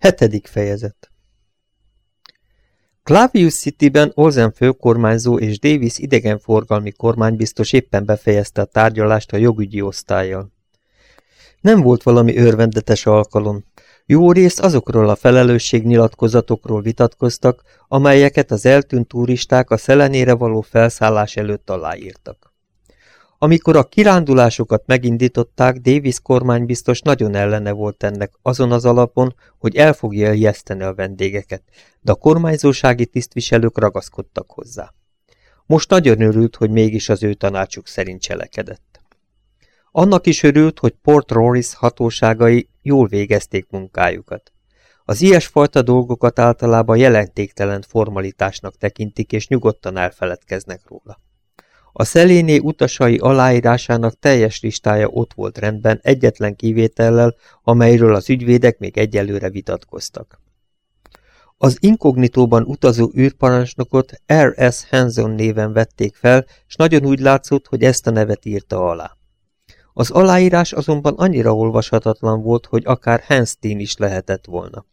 Hetedik fejezet Clavius City-ben Olsen főkormányzó és Davis idegenforgalmi kormánybiztos éppen befejezte a tárgyalást a jogügyi osztályjal. Nem volt valami örvendetes alkalom. Jó részt azokról a felelősségnyilatkozatokról vitatkoztak, amelyeket az eltűnt turisták a szelenére való felszállás előtt aláírtak. Amikor a kirándulásokat megindították, Davis kormánybiztos nagyon ellene volt ennek, azon az alapon, hogy el fogja ijeszteni a vendégeket, de a kormányzósági tisztviselők ragaszkodtak hozzá. Most nagyon örült, hogy mégis az ő tanácsuk szerint cselekedett. Annak is örült, hogy Port Roris hatóságai jól végezték munkájukat. Az ilyesfajta dolgokat általában jelentéktelen formalitásnak tekintik, és nyugodtan elfeledkeznek róla. A szeléné utasai aláírásának teljes listája ott volt rendben, egyetlen kivétellel, amelyről az ügyvédek még egyelőre vitatkoztak. Az inkognitóban utazó űrparancsnokot R.S. Hanson néven vették fel, és nagyon úgy látszott, hogy ezt a nevet írta alá. Az aláírás azonban annyira olvashatatlan volt, hogy akár Hanstein is lehetett volna.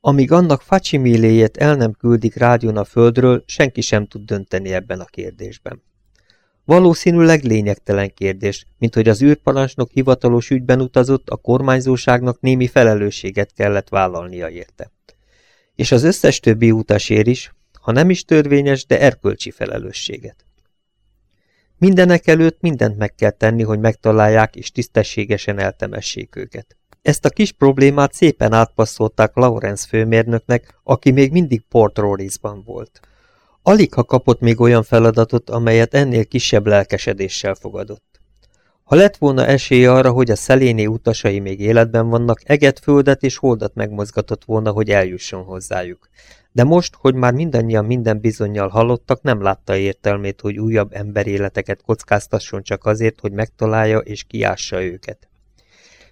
Amíg annak facsimiléjét el nem küldik rádión a földről, senki sem tud dönteni ebben a kérdésben. Valószínűleg lényegtelen kérdés, mint hogy az űrparancsnok hivatalos ügyben utazott, a kormányzóságnak némi felelősséget kellett vállalnia érte. És az összes többi utasér is, ha nem is törvényes, de erkölcsi felelősséget. Mindenek előtt mindent meg kell tenni, hogy megtalálják és tisztességesen eltemessék őket. Ezt a kis problémát szépen átpasszolták Lawrence főmérnöknek, aki még mindig Port Rorisban volt. Alig ha kapott még olyan feladatot, amelyet ennél kisebb lelkesedéssel fogadott. Ha lett volna esélye arra, hogy a szeléné utasai még életben vannak, eget földet és holdat megmozgatott volna, hogy eljusson hozzájuk. De most, hogy már mindannyian minden bizonyal halottak, nem látta értelmét, hogy újabb emberéleteket kockáztasson csak azért, hogy megtalálja és kiássa őket.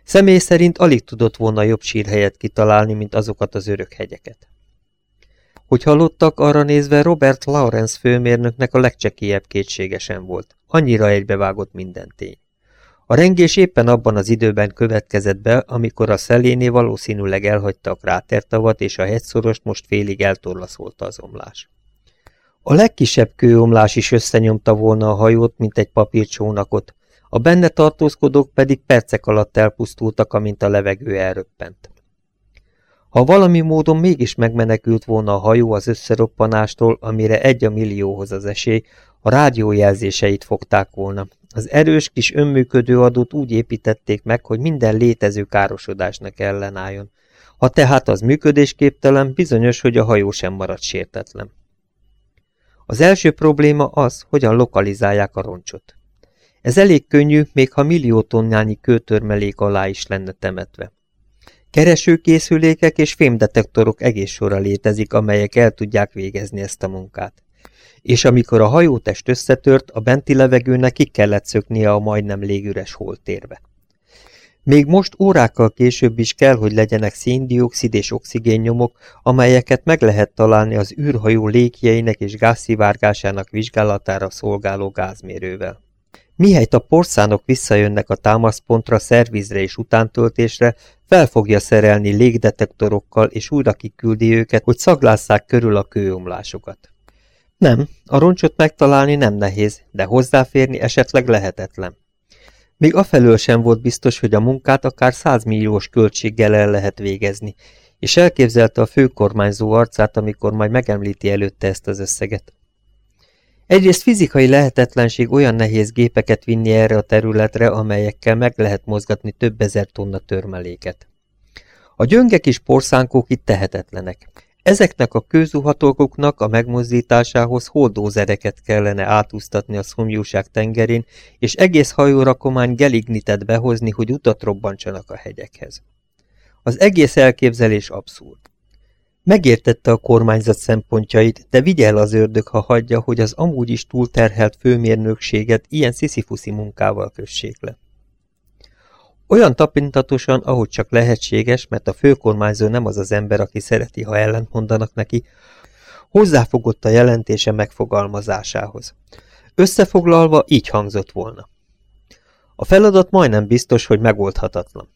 Személy szerint alig tudott volna jobb sírhelyet kitalálni, mint azokat az örök hegyeket. Hogy halottak, arra nézve Robert Lawrence főmérnöknek a legcsekélyebb kétségesen volt. Annyira egybevágott minden tény. A rengés éppen abban az időben következett be, amikor a szeléné valószínűleg elhagyta a krátertavat, és a hegyszorost most félig eltorlaszolta az omlás. A legkisebb kőomlás is összenyomta volna a hajót, mint egy papírcsónakot, a benne tartózkodók pedig percek alatt elpusztultak, amint a levegő elröppent. Ha valami módon mégis megmenekült volna a hajó az összeroppanástól, amire egy a millióhoz az esély, a rádiójelzéseit fogták volna. Az erős kis önműködő adót úgy építették meg, hogy minden létező károsodásnak ellenálljon. Ha tehát az működésképtelen, bizonyos, hogy a hajó sem marad sértetlen. Az első probléma az, hogyan lokalizálják a roncsot. Ez elég könnyű, még ha millió tonnányi kőtörmelék alá is lenne temetve. Keresőkészülékek és fémdetektorok egész sora létezik, amelyek el tudják végezni ezt a munkát. És amikor a hajótest összetört, a benti levegőnek ki kellett szöknie a majdnem légüres holtérbe. Még most órákkal később is kell, hogy legyenek széndiokszid és oxigénnyomok, amelyeket meg lehet találni az űrhajó légjeinek és gázszivárgásának vizsgálatára szolgáló gázmérővel. Mihelyt a porszánok visszajönnek a támaszpontra, szervizre és utántöltésre, fel fogja szerelni légdetektorokkal, és újra kiküldi őket, hogy szaglásszák körül a kőomlásokat. Nem, a roncsot megtalálni nem nehéz, de hozzáférni esetleg lehetetlen. Még afelől sem volt biztos, hogy a munkát akár százmilliós költséggel el lehet végezni, és elképzelte a főkormányzó arcát, amikor majd megemlíti előtte ezt az összeget. Egyrészt fizikai lehetetlenség olyan nehéz gépeket vinni erre a területre, amelyekkel meg lehet mozgatni több ezer tonna törmeléket. A gyöngek és porszánkók itt tehetetlenek. Ezeknek a kőzuhatolkoknak a megmozdításához holdózereket kellene átúztatni a szomjúság tengerén, és egész hajórakomány gelignitet behozni, hogy utat robbantsanak a hegyekhez. Az egész elképzelés abszurd. Megértette a kormányzat szempontjait, de vigye el az ördög, ha hagyja, hogy az amúgy is túlterhelt főmérnökséget ilyen sziszifuszi munkával kössék le. Olyan tapintatosan, ahogy csak lehetséges, mert a főkormányzó nem az az ember, aki szereti, ha ellent mondanak neki, hozzáfogott a jelentése megfogalmazásához. Összefoglalva így hangzott volna. A feladat majdnem biztos, hogy megoldhatatlan.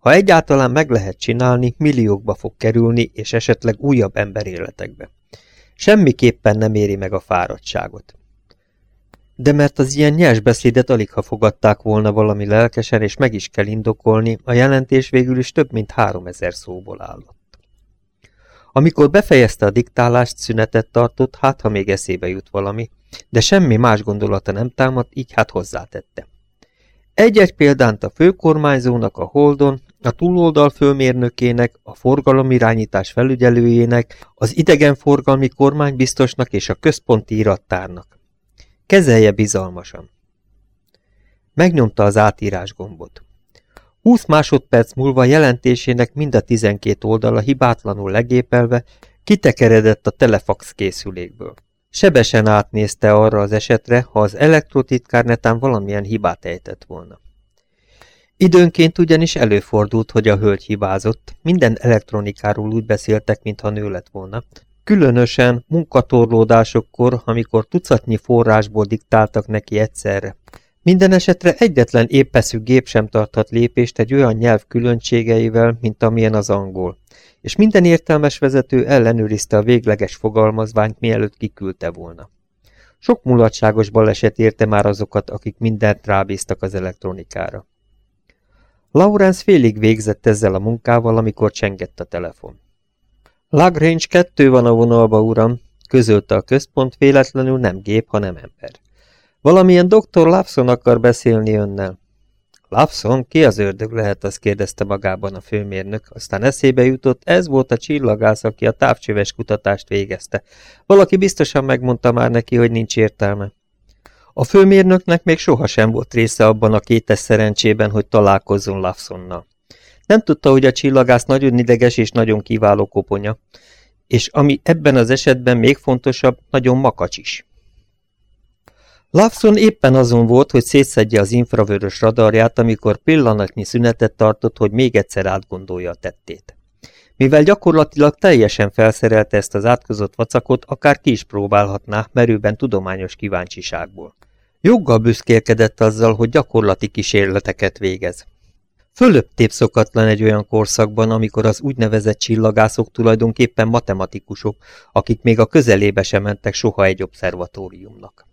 Ha egyáltalán meg lehet csinálni, milliókba fog kerülni, és esetleg újabb emberéletekbe. Semmiképpen nem éri meg a fáradtságot. De mert az ilyen nyers beszédet alig ha fogadták volna valami lelkesen, és meg is kell indokolni, a jelentés végül is több mint három ezer szóból állott. Amikor befejezte a diktálást, szünetet tartott, hát ha még eszébe jut valami, de semmi más gondolata nem támadt, így hát hozzátette. Egy-egy példánt a főkormányzónak, a Holdon, a túloldal főmérnökének, a forgalomirányítás felügyelőjének, az idegenforgalmi kormánybiztosnak és a központi irattárnak. Kezelje bizalmasan. Megnyomta az átírás gombot. Húsz másodperc múlva jelentésének mind a tizenkét oldala hibátlanul legépelve kitekeredett a telefax készülékből. Sebesen átnézte arra az esetre, ha az elektrotitkárnetán valamilyen hibát ejtett volna. Időnként ugyanis előfordult, hogy a hölgy hibázott, minden elektronikáról úgy beszéltek, mintha nő lett volna, különösen munkatorlódásokkor, amikor tucatnyi forrásból diktáltak neki egyszerre. Minden esetre egyetlen éppeszű gép sem tarthat lépést egy olyan nyelv különbségeivel, mint amilyen az angol, és minden értelmes vezető ellenőrizte a végleges fogalmazványt, mielőtt kiküldte volna. Sok mulatságos baleset érte már azokat, akik mindent rábíztak az elektronikára. Lawrence félig végzett ezzel a munkával, amikor csengett a telefon. Lagrange kettő van a vonalba, uram, közölte a központ, véletlenül nem gép, hanem ember. Valamilyen doktor Lapson akar beszélni önnel. Lapson, ki az ördög lehet, azt kérdezte magában a főmérnök, aztán eszébe jutott, ez volt a csillagász, aki a távcsöves kutatást végezte. Valaki biztosan megmondta már neki, hogy nincs értelme. A főmérnöknek még sohasem volt része abban a kétes szerencsében, hogy találkozzon Lapsonnal. Nem tudta, hogy a csillagász nagyon ideges és nagyon kiváló koponya, és ami ebben az esetben még fontosabb, nagyon makacs is. Lawson éppen azon volt, hogy szétszedje az infravörös radarját, amikor pillanatnyi szünetet tartott, hogy még egyszer átgondolja a tettét. Mivel gyakorlatilag teljesen felszerelte ezt az átkozott vacakot, akár ki is próbálhatná, merőben tudományos kíváncsiságból. Joggal büszkélkedett azzal, hogy gyakorlati kísérleteket végez. Fölöbb szokatlan egy olyan korszakban, amikor az úgynevezett csillagászok tulajdonképpen matematikusok, akik még a közelébe sem mentek soha egy obszervatóriumnak.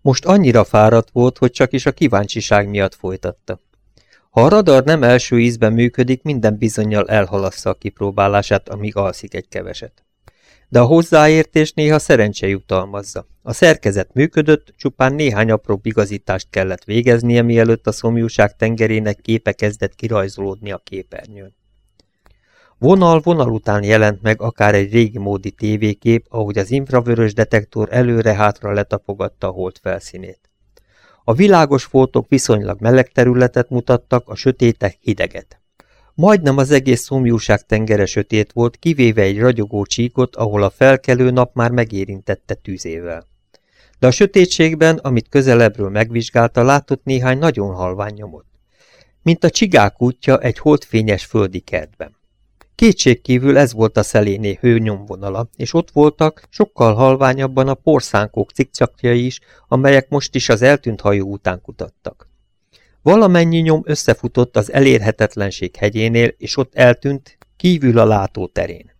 Most annyira fáradt volt, hogy csak is a kíváncsiság miatt folytatta. Ha a radar nem első ízben működik, minden bizonyal elhalassza a kipróbálását, amíg alszik egy keveset. De a hozzáértés néha szerencse jutalmazza. A szerkezet működött, csupán néhány apró igazítást kellett végeznie, mielőtt a szomjúság tengerének képe kezdett kirajzolódni a képernyőn. Vonal vonal után jelent meg akár egy régi módi tévékép, ahogy az infravörös detektor előre-hátra letapogatta a hold felszínét. A világos foltok viszonylag meleg területet mutattak, a sötétek hideget. Majdnem az egész szomjúság tengere sötét volt, kivéve egy ragyogó csíkot, ahol a felkelő nap már megérintette tűzével. De a sötétségben, amit közelebbről megvizsgálta, látott néhány nagyon halvány nyomot. Mint a csigák útja egy holdfényes földi kertben. Kétségkívül ez volt a szeléné hőnyomvonala, és ott voltak, sokkal halványabban a porszánkok cikcakjai is, amelyek most is az eltűnt hajó után kutattak. Valamennyi nyom összefutott az elérhetetlenség hegyénél, és ott eltűnt, kívül a látóterén.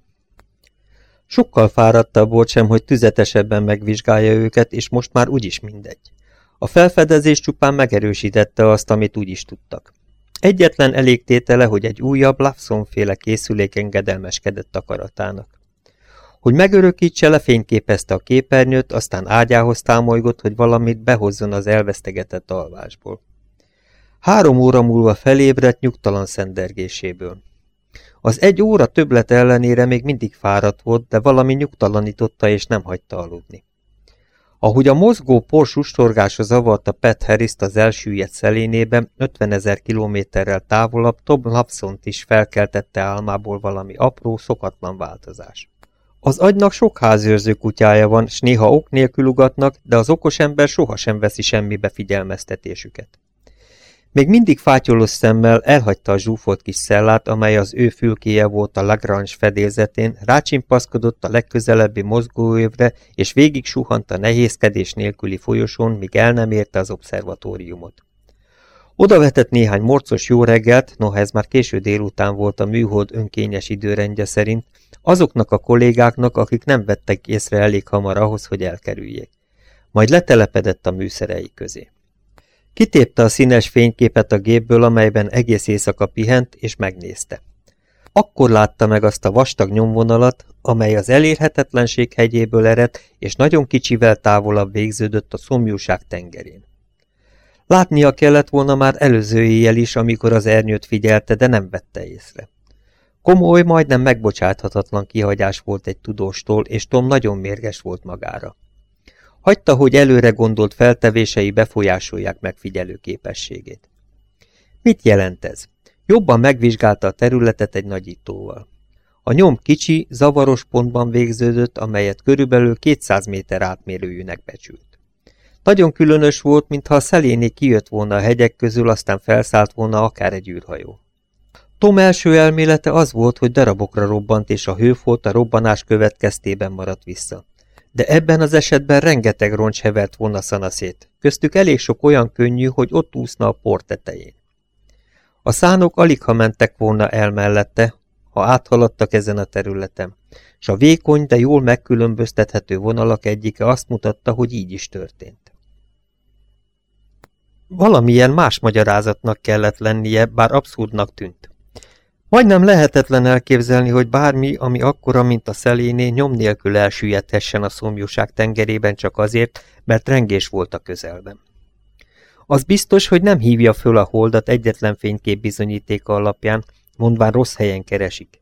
Sokkal fáradtabb volt sem, hogy tüzetesebben megvizsgálja őket, és most már úgyis mindegy. A felfedezés csupán megerősítette azt, amit úgy is tudtak. Egyetlen elégtétele, hogy egy újabb Lawson-féle készülék engedelmeskedett akaratának. Hogy megörökítse, lefényképezte a képernyőt, aztán ágyához támolygott, hogy valamit behozzon az elvesztegetett alvásból. Három óra múlva felébredt nyugtalan szendergéséből. Az egy óra többlet ellenére még mindig fáradt volt, de valami nyugtalanította és nem hagyta aludni. Ahogy a mozgó por sustorgása zavarta Pat harris az elsüllyedt szelénében, 50 ezer kilométerrel távolabb Tom Lapsont is felkeltette álmából valami apró, szokatlan változás. Az agynak sok házőrző kutyája van, s néha ok nélkül ugatnak, de az okos ember sohasem veszi semmibe figyelmeztetésüket. Még mindig fátyolós szemmel elhagyta a zsúfolt kis szellát, amely az ő fülkéje volt a Lagrange fedélzetén, rácsimpaszkodott a legközelebbi mozgóövre, és végig suhant a nehézkedés nélküli folyosón, míg el nem érte az obszervatóriumot. Oda vetett néhány morcos jó reggelt, noha ez már késő délután volt a műhold önkényes időrendje szerint, azoknak a kollégáknak, akik nem vettek észre elég hamar ahhoz, hogy elkerüljék. Majd letelepedett a műszerei közé. Kitépte a színes fényképet a gépből, amelyben egész éjszaka pihent, és megnézte. Akkor látta meg azt a vastag nyomvonalat, amely az elérhetetlenség hegyéből eredt, és nagyon kicsivel távolabb végződött a szomjúság tengerén. Látnia kellett volna már előző éjjel is, amikor az ernyőt figyelte, de nem vette észre. Komoly, majdnem megbocsáthatatlan kihagyás volt egy tudóstól, és Tom nagyon mérges volt magára. Hagyta, hogy előre gondolt feltevései befolyásolják megfigyelő képességét. Mit jelent ez? Jobban megvizsgálta a területet egy nagyítóval. A nyom kicsi, zavaros pontban végződött, amelyet körülbelül 200 méter átmérőjűnek becsült. Nagyon különös volt, mintha a szeléné kijött volna a hegyek közül, aztán felszállt volna akár egy űrhajó. Tom első elmélete az volt, hogy darabokra robbant, és a hőfolt a robbanás következtében maradt vissza. De ebben az esetben rengeteg roncs hevert volna szanaszét, köztük elég sok olyan könnyű, hogy ott úszna a port tetején. A szánok alig ha mentek volna el mellette, ha áthaladtak ezen a területen, és a vékony, de jól megkülönböztethető vonalak egyike azt mutatta, hogy így is történt. Valamilyen más magyarázatnak kellett lennie, bár abszurdnak tűnt. Majdnem lehetetlen elképzelni, hogy bármi, ami akkora, mint a szeléné, nyom nélkül elsüllyedhessen a szomjúság tengerében csak azért, mert rengés volt a közelben. Az biztos, hogy nem hívja föl a holdat egyetlen fénykép bizonyítéka alapján, mondván rossz helyen keresik.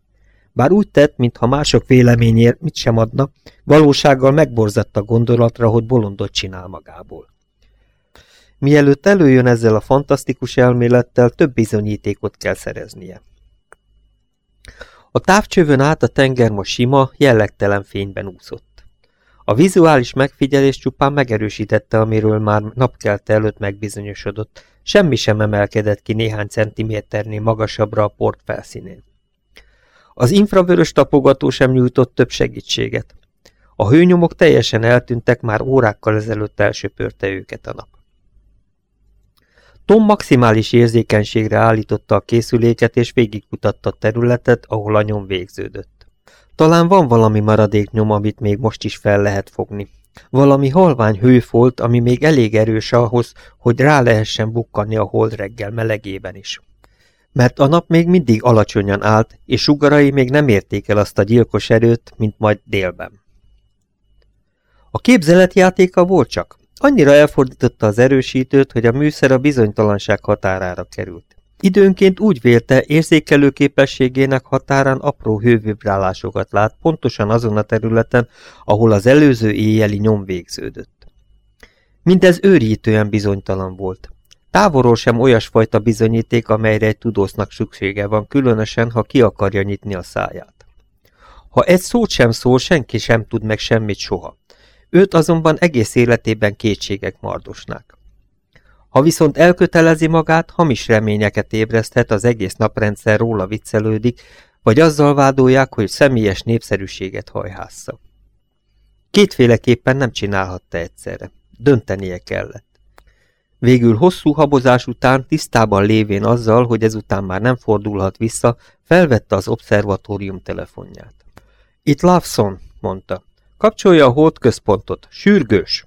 Bár úgy tett, mintha mások véleményért mit sem adna, valósággal megborzatta gondolatra, hogy bolondot csinál magából. Mielőtt előjön ezzel a fantasztikus elmélettel, több bizonyítékot kell szereznie. A távcsövön át a tenger most sima, jellegtelen fényben úszott. A vizuális megfigyelés csupán megerősítette, amiről már napkelte előtt megbizonyosodott, semmi sem emelkedett ki néhány centiméternél magasabbra a port felszínén. Az infravörös tapogató sem nyújtott több segítséget. A hőnyomok teljesen eltűntek, már órákkal ezelőtt elsöpörte őket a nap. Tom maximális érzékenységre állította a készüléket, és végigkutatta a területet, ahol a nyom végződött. Talán van valami maradéknyom, amit még most is fel lehet fogni. Valami halvány hőfolt, ami még elég erős ahhoz, hogy rá lehessen bukkanni a hold reggel melegében is. Mert a nap még mindig alacsonyan állt, és sugarai még nem érték el azt a gyilkos erőt, mint majd délben. A képzeletjátéka volt csak, Annyira elfordította az erősítőt, hogy a műszer a bizonytalanság határára került. Időnként úgy vélte, érzékelő képességének határán apró hővibrálásokat lát, pontosan azon a területen, ahol az előző éjjeli nyom végződött. Mindez őrítően bizonytalan volt. Távolról sem olyasfajta bizonyíték, amelyre egy tudósznak szüksége van, különösen, ha ki akarja nyitni a száját. Ha egy szót sem szól, senki sem tud meg semmit soha. Őt azonban egész életében kétségek mardosnák. Ha viszont elkötelezi magát, hamis reményeket ébreszthet, az egész naprendszer róla viccelődik, vagy azzal vádolják, hogy személyes népszerűséget hajhásza. Kétféleképpen nem csinálhatta egyszerre. Döntenie kellett. Végül hosszú habozás után, tisztában lévén azzal, hogy ezután már nem fordulhat vissza, felvette az obszervatórium telefonját. Itt Lawson, mondta. Kapcsolja a hold központot. Sürgős!